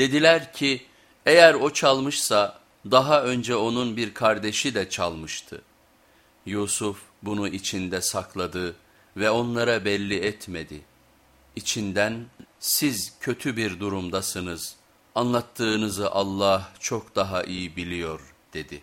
Dediler ki eğer o çalmışsa daha önce onun bir kardeşi de çalmıştı. Yusuf bunu içinde sakladı ve onlara belli etmedi. İçinden siz kötü bir durumdasınız, anlattığınızı Allah çok daha iyi biliyor dedi.